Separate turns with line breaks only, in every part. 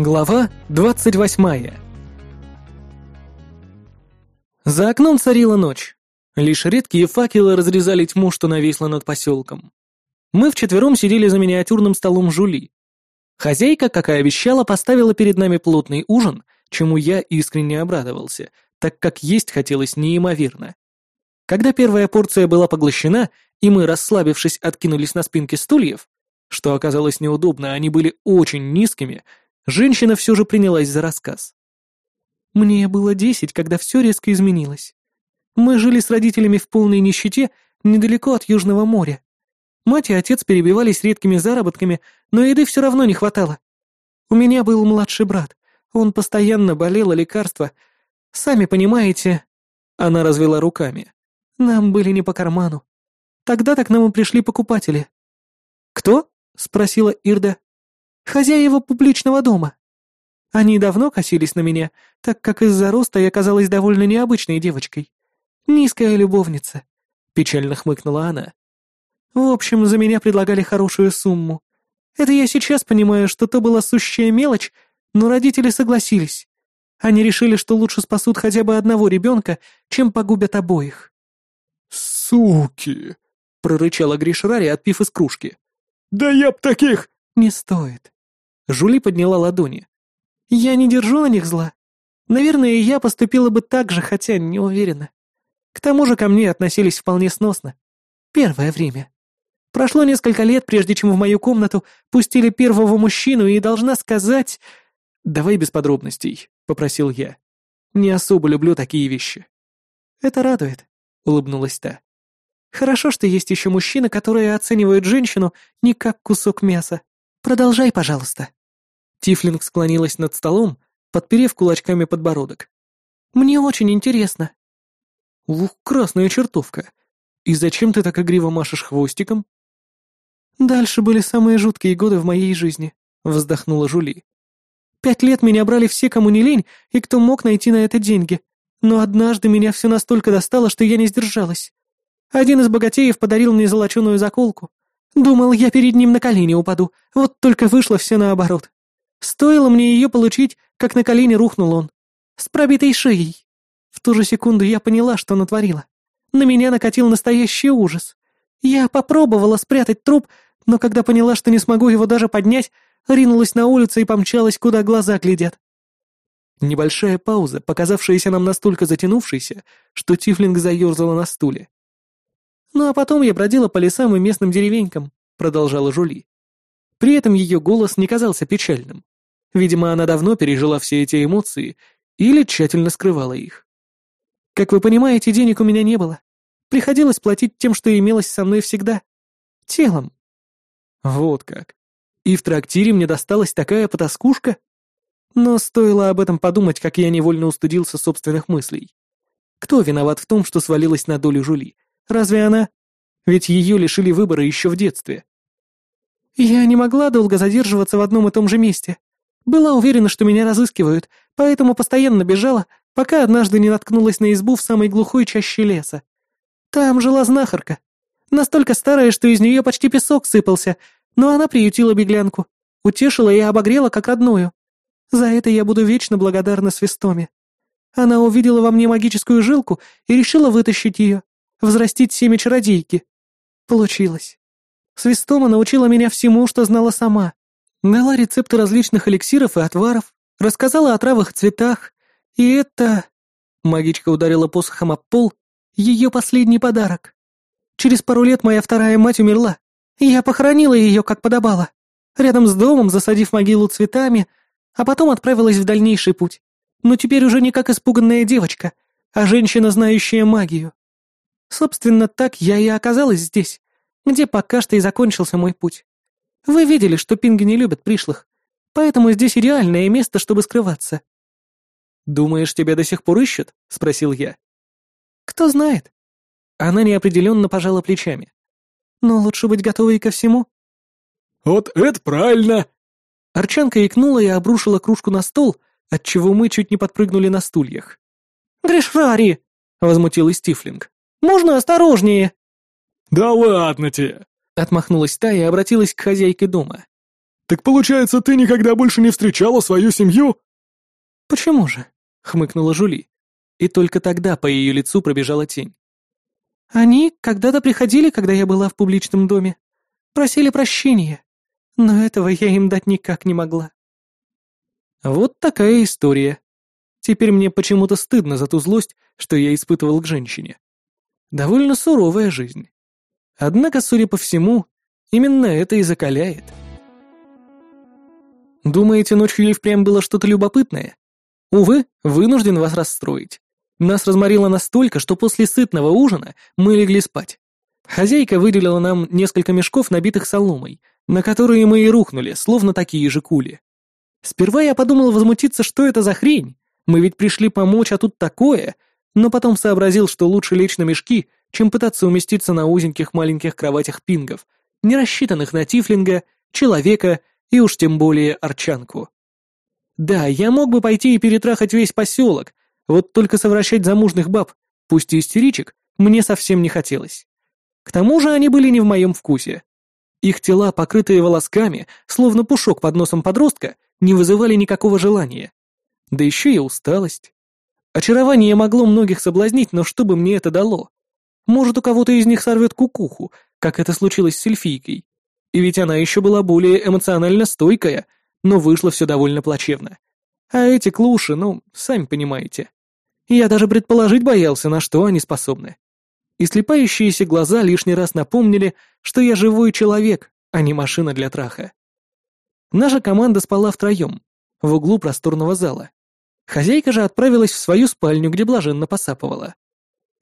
Глава 28 За окном царила ночь. Лишь редкие факелы разрезали тьму, что нависла над поселком. Мы вчетвером сидели за миниатюрным столом Жули. Хозяйка, как и обещала, поставила перед нами плотный ужин, чему я искренне обрадовался, так как есть хотелось неимоверно. Когда первая порция была поглощена, и мы, расслабившись, откинулись на спинки стульев, что оказалось неудобно, они были очень низкими, женщина все же принялась за рассказ. Мне было десять, когда все резко изменилось. Мы жили с родителями в полной нищете недалеко от Южного моря. Мать и отец перебивались редкими заработками, но еды все равно не хватало. У меня был младший брат. Он постоянно болел, а лекарства... Сами понимаете... Она развела руками. Нам были не по карману. Тогда-то к нам и пришли покупатели. «Кто?» — спросила Ирда. Хозяева публичного дома. Они давно косились на меня, так как из-за роста я казалась довольно необычной девочкой. Низкая любовница», — печально хмыкнула она. «В общем, за меня предлагали хорошую сумму. Это я сейчас понимаю, что то была сущая мелочь, но родители согласились. Они решили, что лучше спасут хотя бы одного ребенка, чем погубят обоих».
«Суки!» — прорычала Гришрари, отпив из кружки. «Да я б таких...»
«Не стоит». Жули подняла ладони. «Я не держу на них зла. Наверное, я поступила бы так же, хотя не уверена. К тому же ко мне относились вполне сносно. Первое время. Прошло несколько лет, прежде чем в мою комнату пустили первого мужчину, и должна сказать... «Давай без подробностей», — попросил я. «Не особо люблю такие вещи». «Это радует», — улыбнулась та. «Хорошо, что есть еще мужчины, которые оценивают женщину не как кусок мяса. Продолжай, пожалуйста». Тифлинг склонилась над столом, подперев кулачками подбородок. «Мне очень интересно». «Ух, красная чертовка! И зачем ты так игриво машешь хвостиком?» «Дальше были самые жуткие годы в моей жизни», — вздохнула Жули. «Пять лет меня брали все, кому не лень, и кто мог найти на это деньги. Но однажды меня все настолько достало, что я не сдержалась. Один из богатеев подарил мне золоченую заколку. Думал, я перед ним на колени упаду, вот только вышло все наоборот. Стоило мне ее получить, как на колени рухнул он. С пробитой шеей. В ту же секунду я поняла, что натворила. На меня накатил настоящий ужас. Я попробовала спрятать труп, но когда поняла, что не смогу его даже поднять, ринулась на улицу и помчалась, куда глаза глядят. Небольшая пауза, показавшаяся нам настолько затянувшейся, что Тифлинг заерзала на стуле. Ну а потом я бродила по лесам и местным деревенькам, продолжала Жули. При этом ее голос не казался печальным. Видимо, она давно пережила все эти эмоции или тщательно скрывала их. Как вы понимаете, денег у меня не было. Приходилось платить тем, что имелось со мной всегда. Телом. Вот как. И в трактире мне досталась такая потаскушка? Но стоило об этом подумать, как я невольно устыдился собственных мыслей. Кто виноват в том, что свалилась на долю Жули? Разве она? Ведь ее лишили выбора еще в детстве. Я не могла долго задерживаться в одном и том же месте. Была уверена, что меня разыскивают, поэтому постоянно бежала, пока однажды не наткнулась на избу в самой глухой чаще леса. Там жила знахарка. Настолько старая, что из нее почти песок сыпался, но она приютила беглянку, утешила и обогрела как родную. За это я буду вечно благодарна Свистоме. Она увидела во мне магическую жилку и решила вытащить ее взрастить семя чародейки. Получилось. Свистома научила меня всему, что знала сама. Дала рецепты различных эликсиров и отваров, рассказала о травах и цветах. И это... Магичка ударила посохом об пол. Ее последний подарок. Через пару лет моя вторая мать умерла. Я похоронила ее, как подобало. Рядом с домом, засадив могилу цветами, а потом отправилась в дальнейший путь. Но теперь уже не как испуганная девочка, а женщина, знающая магию. Собственно, так я и оказалась здесь, где пока что и закончился мой путь. Вы видели, что пинги не любят пришлых, поэтому здесь идеальное место, чтобы скрываться». «Думаешь, тебя до сих пор ищут?» — спросил я. «Кто знает». Она неопределенно пожала плечами. «Но лучше быть готовой ко всему».
«Вот это правильно!»
Арчанка икнула и обрушила кружку на стол, отчего мы чуть не подпрыгнули на стульях. «Гришрари!» — возмутилась Тифлинг. Можно осторожнее?»
«Да ладно тебе!»
Отмахнулась та и обратилась к хозяйке дома.
Так получается, ты никогда больше не встречала свою семью?»
«Почему же?» — хмыкнула Жули. И только тогда по ее лицу пробежала тень. «Они когда-то приходили, когда я была в публичном доме. Просили прощения. Но этого я им дать никак не могла». Вот такая история. Теперь мне почему-то стыдно за ту злость, что я испытывал к женщине. Довольно суровая жизнь. Однако, судя по всему, именно это и закаляет. Думаете, ночью ей впрямь было что-то любопытное? Увы, вынужден вас расстроить. Нас разморило настолько, что после сытного ужина мы легли спать. Хозяйка выделила нам несколько мешков, набитых соломой, на которые мы и рухнули, словно такие же кули. Сперва я подумал возмутиться, что это за хрень. Мы ведь пришли помочь, а тут такое. Но потом сообразил, что лучше лечь на мешки, чем пытаться уместиться на узеньких маленьких кроватях пингов, не рассчитанных на тифлинга, человека и уж тем более арчанку. Да, я мог бы пойти и перетрахать весь поселок, вот только совращать замужных баб, пусть и истеричек, мне совсем не хотелось. К тому же они были не в моем вкусе. Их тела, покрытые волосками, словно пушок под носом подростка, не вызывали никакого желания. Да еще и усталость. Очарование могло многих соблазнить, но что бы мне это дало? Может, у кого-то из них сорвет кукуху, как это случилось с эльфийкой. И ведь она еще была более эмоционально стойкая, но вышло все довольно плачевно. А эти клуши, ну, сами понимаете. Я даже предположить боялся, на что они способны. И слепающиеся глаза лишний раз напомнили, что я живой человек, а не машина для траха. Наша команда спала втроем, в углу просторного зала. Хозяйка же отправилась в свою спальню, где блаженно посапывала.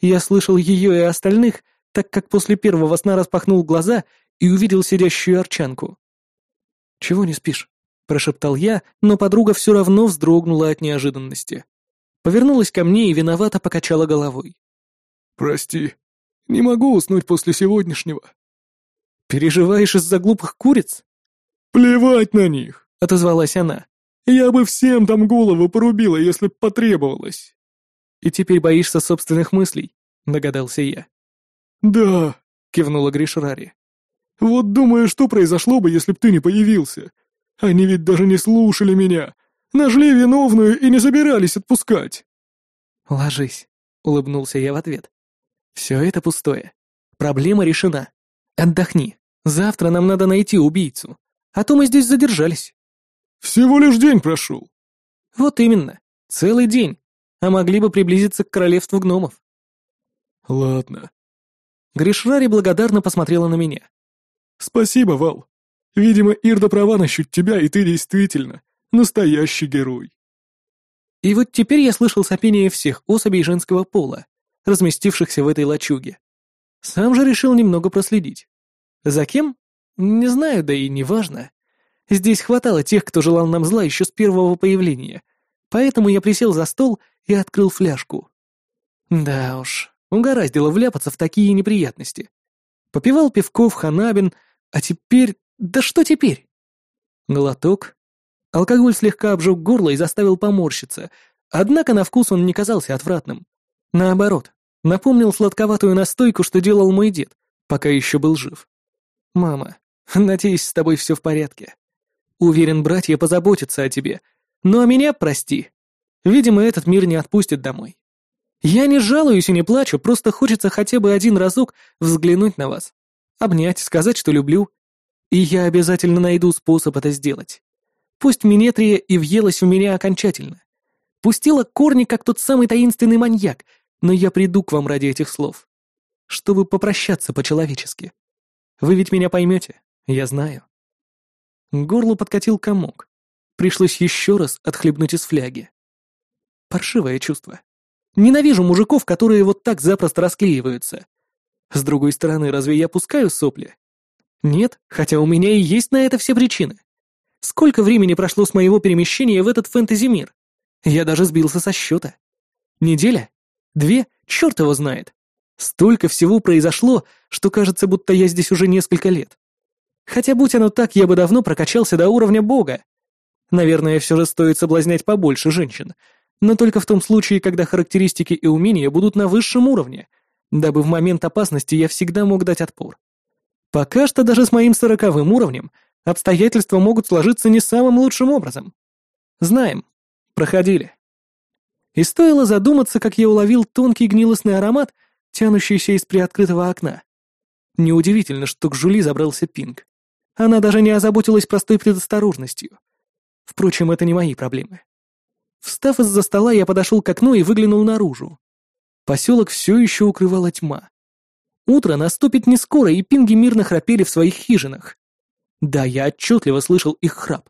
Я слышал ее и остальных, так как после первого сна распахнул глаза и увидел сидящую арчанку. «Чего не спишь?» — прошептал я, но подруга все равно вздрогнула от неожиданности. Повернулась ко мне и виновато покачала головой.
«Прости, не могу уснуть после сегодняшнего».
«Переживаешь из-за глупых куриц?»
«Плевать на них!»
— отозвалась она.
«Я бы всем там голову порубила, если б потребовалось!»
«И теперь боишься собственных мыслей?» — догадался я.
«Да», — кивнула Гришрари. «Вот думаю, что произошло бы, если б ты не появился. Они ведь даже не слушали меня, нашли виновную и не собирались отпускать».
«Ложись», — улыбнулся я в ответ. «Все это пустое. Проблема решена. Отдохни. Завтра нам надо найти убийцу. А то мы здесь задержались».
«Всего лишь день прошел».
«Вот именно. Целый день. А могли бы приблизиться к королевству гномов».
«Ладно».
Гришрари благодарно посмотрела на меня.
«Спасибо, Вал. Видимо, Ирда права насчет тебя, и ты действительно настоящий герой».
И вот теперь я слышал сопение всех особей женского пола, разместившихся в этой лачуге. Сам же решил немного проследить. За кем? Не знаю, да и не важно. Здесь хватало тех, кто желал нам зла еще с первого появления, поэтому я присел за стол и открыл фляжку. Да уж, угораздило вляпаться в такие неприятности. Попивал пивков, ханабин, а теперь... Да что теперь? Глоток. Алкоголь слегка обжег горло и заставил поморщиться, однако на вкус он не казался отвратным. Наоборот, напомнил сладковатую настойку, что делал мой дед, пока еще был жив. «Мама, надеюсь, с тобой все в порядке. Уверен, братья позаботятся о тебе. Ну а меня прости. Видимо, этот мир не отпустит домой. Я не жалуюсь и не плачу, просто хочется хотя бы один разок взглянуть на вас. Обнять, сказать, что люблю. И я обязательно найду способ это сделать. Пусть Минетрия и въелась в меня окончательно. Пустила корни, как тот самый таинственный маньяк, но я приду к вам ради этих слов. Чтобы попрощаться по-человечески. Вы ведь меня поймете, я знаю. К горлу подкатил комок. Пришлось еще раз отхлебнуть из фляги. Паршивое чувство. Ненавижу мужиков, которые вот так запросто расклеиваются. С другой стороны, разве я пускаю сопли? Нет, хотя у меня и есть на это все причины. Сколько времени прошло с моего перемещения в этот фэнтези-мир? Я даже сбился со счета. Неделя? Две? Черт его знает. Столько всего произошло, что кажется, будто я здесь уже несколько лет. Хотя, будь оно так, я бы давно прокачался до уровня бога. Наверное, все же стоит соблазнять побольше женщин, но только в том случае, когда характеристики и умения будут на высшем уровне, дабы в момент опасности я всегда мог дать отпор. Пока что даже с моим сороковым уровнем Обстоятельства могут сложиться не самым лучшим образом. Знаем. Проходили. И стоило задуматься, как я уловил тонкий гнилостный аромат, тянущийся из приоткрытого окна. Неудивительно, что к Жули забрался Пинг. Она даже не озаботилась простой предосторожностью. Впрочем, это не мои проблемы. Встав из-за стола, я подошел к окну и выглянул наружу. Поселок все еще укрывала тьма. Утро наступит не скоро, и пинги мирно храпели в своих хижинах. Да, я отчетливо слышал их храп.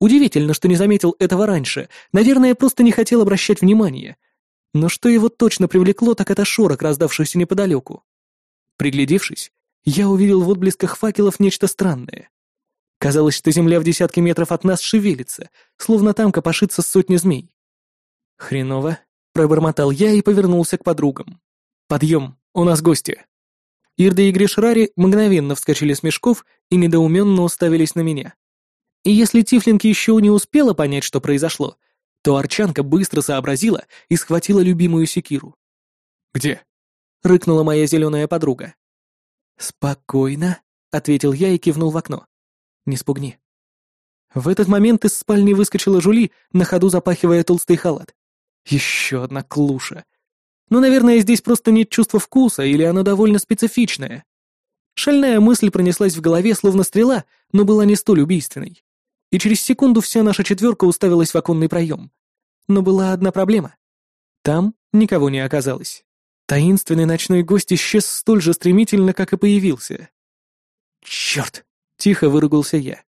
Удивительно, что не заметил этого раньше. Наверное, просто не хотел обращать внимания. Но что его точно привлекло, так это шорох, раздавшийся неподалеку. Приглядевшись, я увидел в отблесках факелов нечто странное. Казалось, что земля в десятки метров от нас шевелится, словно там копошится сотни змей. «Хреново», — пробормотал я и повернулся к подругам. «Подъем, у нас гости». Ирда и Гришрари мгновенно вскочили с мешков и недоуменно уставились на меня. И если Тифлинг еще не успела понять, что произошло, то Арчанка быстро сообразила и схватила любимую секиру.
«Где?»
— рыкнула моя зеленая подруга. «Спокойно», — ответил я и кивнул в окно. Не спугни. В этот момент из спальни выскочила Жули, на ходу запахивая толстый халат. Еще одна клуша. Ну, наверное, здесь просто нет чувства вкуса, или оно довольно специфичное. Шальная мысль пронеслась в голове, словно стрела, но была не столь убийственной. И через секунду вся наша четверка уставилась в оконный проем. Но была одна проблема. Там никого не оказалось. Таинственный ночной гость исчез столь же стремительно, как и появился. «Черт!» Тихо выругался я.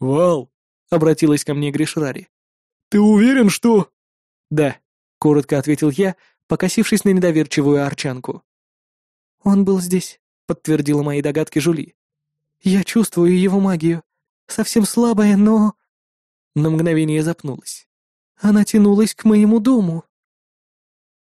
«Вал!»
— обратилась ко мне Гришрари.
«Ты уверен, что...»
«Да», — коротко ответил я, покосившись на недоверчивую арчанку. «Он был здесь», — подтвердила мои догадки Жули. «Я чувствую его магию. Совсем слабая, но...» На мгновение запнулась. «Она тянулась к моему дому».